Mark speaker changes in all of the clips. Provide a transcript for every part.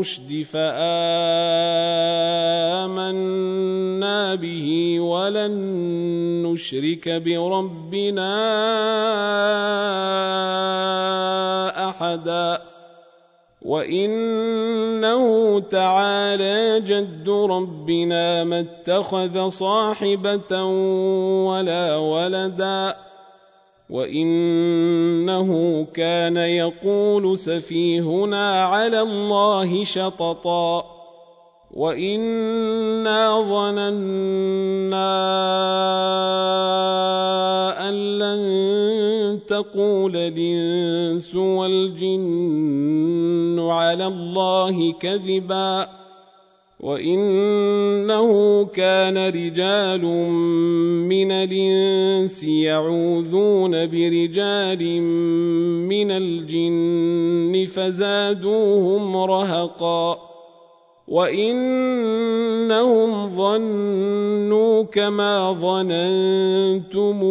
Speaker 1: الرشد فامنا به ولن نشرك بربنا أحدا وإنه تعالى جد ربنا ما اتخذ صاحبة ولا ولدا وانه كان يقول سفيهنا على الله شططا وانا ظننا ان لن تقول الانس والجن على الله كذبا وانه كان رجال من الانس يعوذون برجال من الجن فزادوهم رهقا وانهم ظنوا كما ظننتم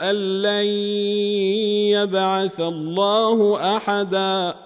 Speaker 1: ان لن يبعث الله احدا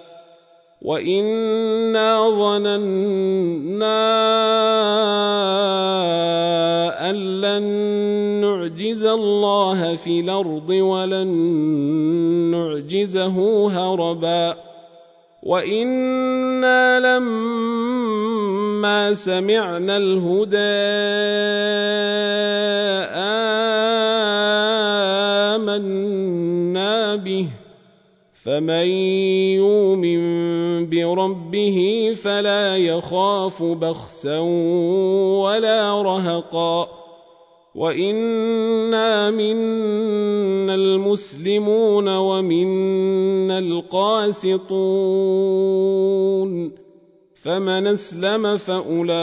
Speaker 1: وانا ظننا ان لن نعجز الله في الأرض ولن نعجزه هربا وأنا لما سمعنا الهدى امنا به فمن يؤمن بربه فلا يخاف بخسا ولا رهقا. وإنا منا المسلمون ومنا القاسطون. فمن أسلم فأولئك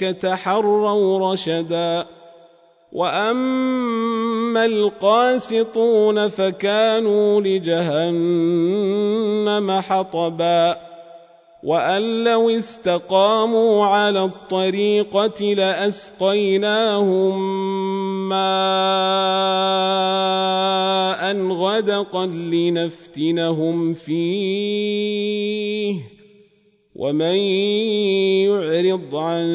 Speaker 1: تحروا رشدا. واما القاسطون فكانوا لجهنم حطبا وان لو استقاموا على الطريقة لاسقيناهم ماء غدقا لنفتنهم فيه ومن يعرض عن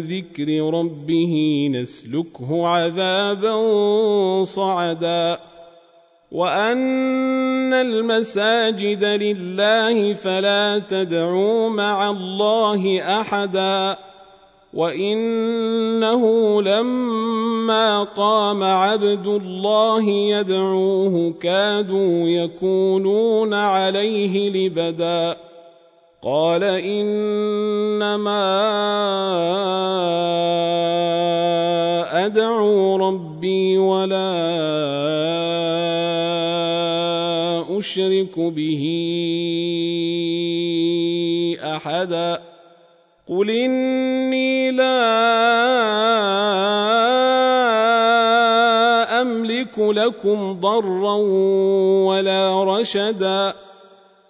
Speaker 1: ذكر ربه نسلكه عذابا صعدا. وأن المساجد لله فلا تدعوا مع الله أحدا. وإنه لما قام عبد الله يدعوه كادوا يكونون عليه لبدا. قال إنما أدعو ربي ولا أشرك به أحدا. قل إني لا أملك لكم ضرا ولا رشدا.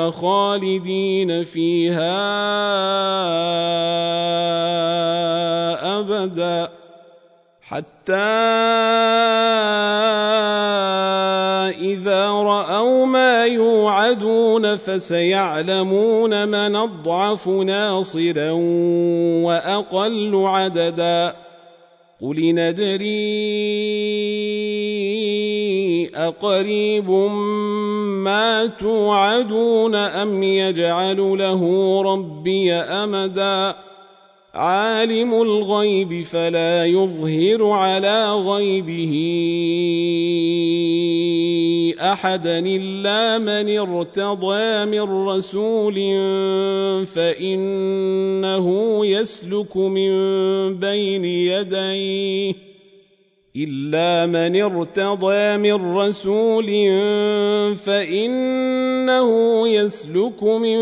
Speaker 1: خالدين فيها أبدا. حتى إذا رأوا ما يوعدون فسيعلمون من أضعف ناصرا وأقل عددا. قل ندري أقريب ما توعدون أم يجعل له ربي أمدا عالم الغيب فلا يظهر على غيبه أحدا إلا من ارتضى من رسول فإنه يسلك من بين يديه إلا من ارتضى من رسول فإنه يسلك من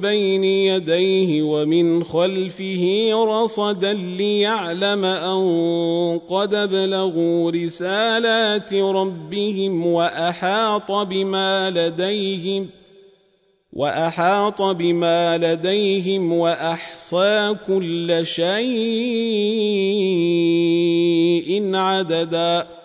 Speaker 1: بين يديه ومن خلفه رصدا ليعلم أن قد ابلغوا رسالات ربهم وأحاط بما لديهم وأحاط بما لديهم وأحصى كل شيء عددا.